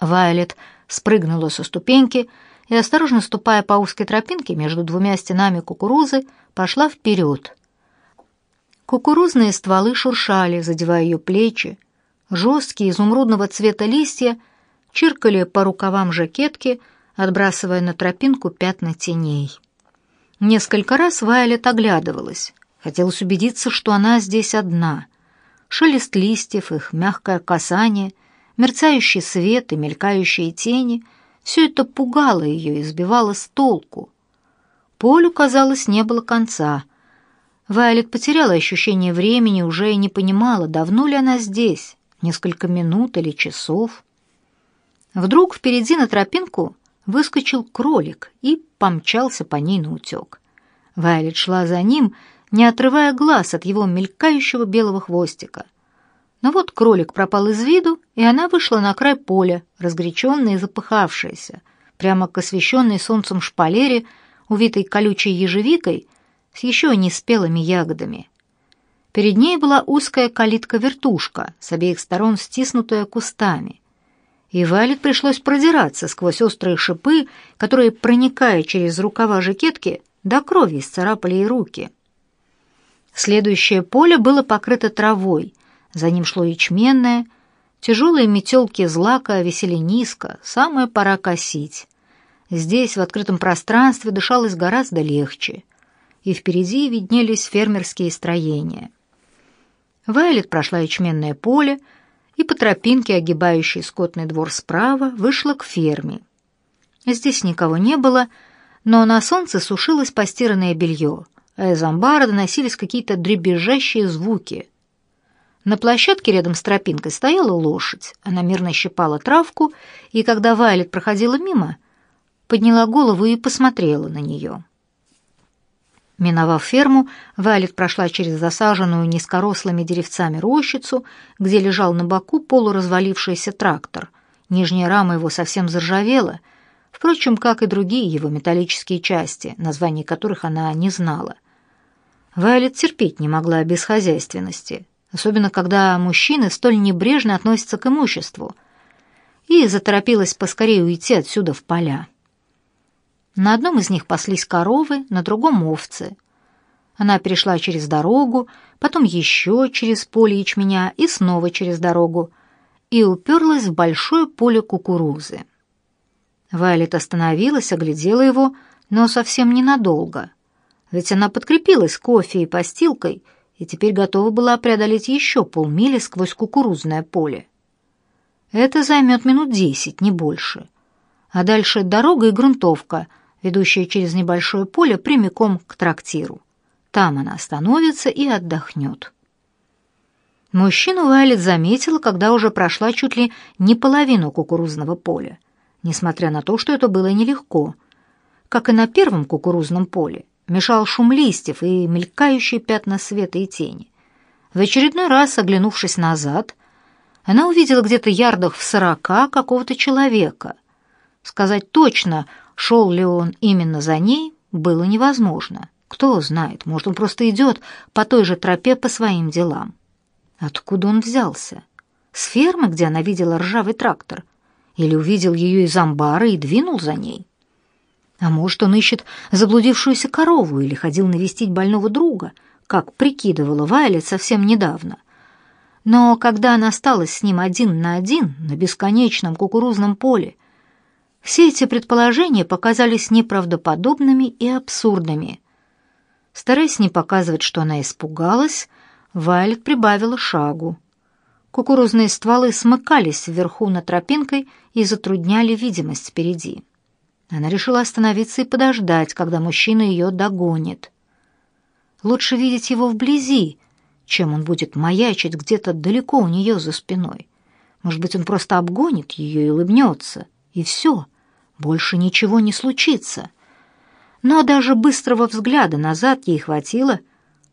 Вайолет спрыгнула со ступеньки и, осторожно ступая по узкой тропинке между двумя стенами кукурузы, пошла вперед. Кукурузные стволы шуршали, задевая ее плечи. Жесткие изумрудного цвета листья чиркали по рукавам жакетки, отбрасывая на тропинку пятна теней. Несколько раз Вайолет оглядывалась. Хотелось убедиться, что она здесь одна. Шелест листьев, их мягкое касание, мерцающий свет и мелькающие тени — все это пугало ее и сбивало с толку. Полю, казалось, не было конца. Вайолет потеряла ощущение времени, уже и не понимала, давно ли она здесь, несколько минут или часов. Вдруг впереди на тропинку выскочил кролик и помчался по ней на утек. Вайолет шла за ним, не отрывая глаз от его мелькающего белого хвостика. Но вот кролик пропал из виду, и она вышла на край поля, разгоряченная и запыхавшаяся, прямо к освещенной солнцем шпалере, увитой колючей ежевикой, с еще не спелыми ягодами. Перед ней была узкая калитка-вертушка, с обеих сторон стиснутая кустами. И Вайлет пришлось продираться сквозь острые шипы, которые, проникая через рукава жакетки, до крови исцарапали ей руки. Следующее поле было покрыто травой, за ним шло ячменное, тяжелые метелки злака висели низко, самая пора косить. Здесь, в открытом пространстве, дышалось гораздо легче, и впереди виднелись фермерские строения. Вайлет прошла ячменное поле и по тропинке, огибающей скотный двор справа, вышла к ферме. Здесь никого не было, но на солнце сушилось постиранное белье, а из амбара доносились какие-то дребезжащие звуки. На площадке рядом с тропинкой стояла лошадь. Она мирно щипала травку, и когда Вайлет проходила мимо, подняла голову и посмотрела на нее. Миновав ферму, Вайлет прошла через засаженную низкорослыми деревцами рощицу, где лежал на боку полуразвалившийся трактор. Нижняя рама его совсем заржавела, впрочем, как и другие его металлические части, названий которых она не знала. Вайлет терпеть не могла бесхозяйственности особенно когда мужчины столь небрежно относятся к имуществу, и заторопилась поскорее уйти отсюда в поля. На одном из них паслись коровы, на другом — овцы. Она перешла через дорогу, потом еще через поле ячменя и снова через дорогу, и уперлась в большое поле кукурузы. Вайлет остановилась, оглядела его, но совсем ненадолго, ведь она подкрепилась кофе и постилкой — и теперь готова была преодолеть еще полмили сквозь кукурузное поле. Это займет минут десять, не больше. А дальше дорога и грунтовка, ведущая через небольшое поле прямиком к трактиру. Там она остановится и отдохнет. Мужчину Вайлет заметила, когда уже прошла чуть ли не половину кукурузного поля, несмотря на то, что это было нелегко. Как и на первом кукурузном поле, мешал шум листьев и мелькающие пятна света и тени. В очередной раз, оглянувшись назад, она увидела где-то ярдах в сорока какого-то человека. Сказать точно, шел ли он именно за ней, было невозможно. Кто знает, может, он просто идет по той же тропе по своим делам. Откуда он взялся? С фермы, где она видела ржавый трактор? Или увидел ее из амбара и двинул за ней? А может, он ищет заблудившуюся корову или ходил навестить больного друга, как прикидывала Вайлет совсем недавно. Но когда она осталась с ним один на один на бесконечном кукурузном поле, все эти предположения показались неправдоподобными и абсурдными. Стараясь не показывать, что она испугалась, Вайлет прибавила шагу. Кукурузные стволы смыкались вверху над тропинкой и затрудняли видимость впереди. Она решила остановиться и подождать, когда мужчина ее догонит. Лучше видеть его вблизи, чем он будет маячить где-то далеко у нее за спиной. Может быть, он просто обгонит ее и улыбнется, и все, больше ничего не случится. Но даже быстрого взгляда назад ей хватило,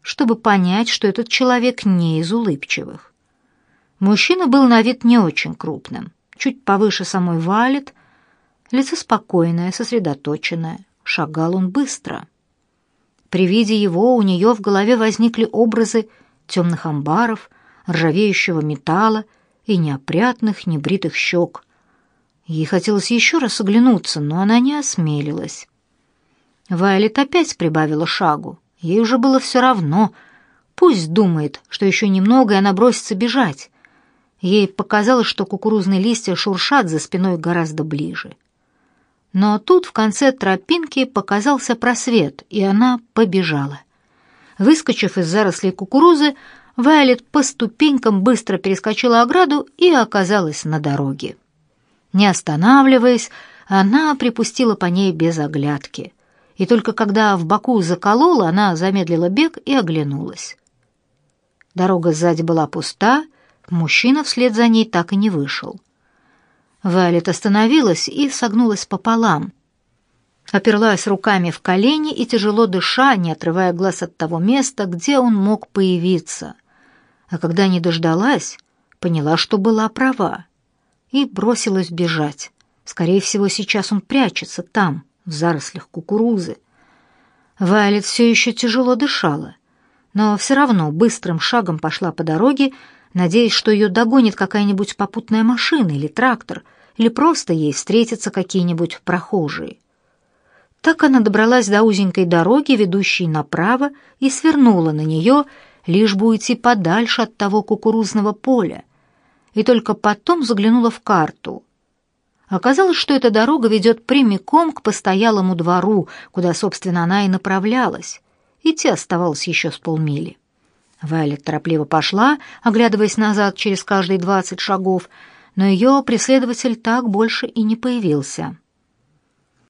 чтобы понять, что этот человек не из улыбчивых. Мужчина был на вид не очень крупным, чуть повыше самой Валет, Лицо спокойное, сосредоточенное. Шагал он быстро. При виде его у нее в голове возникли образы темных амбаров, ржавеющего металла и неопрятных, небритых щек. Ей хотелось еще раз оглянуться, но она не осмелилась. Вайлет опять прибавила шагу. Ей уже было все равно. Пусть думает, что еще немного, и она бросится бежать. Ей показалось, что кукурузные листья шуршат за спиной гораздо ближе. Но тут в конце тропинки показался просвет, и она побежала. Выскочив из зарослей кукурузы, Вайлет по ступенькам быстро перескочила ограду и оказалась на дороге. Не останавливаясь, она припустила по ней без оглядки. И только когда в боку заколола, она замедлила бег и оглянулась. Дорога сзади была пуста, мужчина вслед за ней так и не вышел. Вайлет остановилась и согнулась пополам. Оперлась руками в колени и, тяжело дыша, не отрывая глаз от того места, где он мог появиться. А когда не дождалась, поняла, что была права и бросилась бежать. Скорее всего, сейчас он прячется там, в зарослях кукурузы. Вайлет все еще тяжело дышала, но все равно быстрым шагом пошла по дороге, надеясь, что ее догонит какая-нибудь попутная машина или трактор, или просто ей встретятся какие-нибудь прохожие. Так она добралась до узенькой дороги, ведущей направо, и свернула на нее, лишь бы уйти подальше от того кукурузного поля, и только потом заглянула в карту. Оказалось, что эта дорога ведет прямиком к постоялому двору, куда, собственно, она и направлялась. Идти оставалось еще с полмили. Вайлет торопливо пошла, оглядываясь назад через каждые двадцать шагов, но ее преследователь так больше и не появился.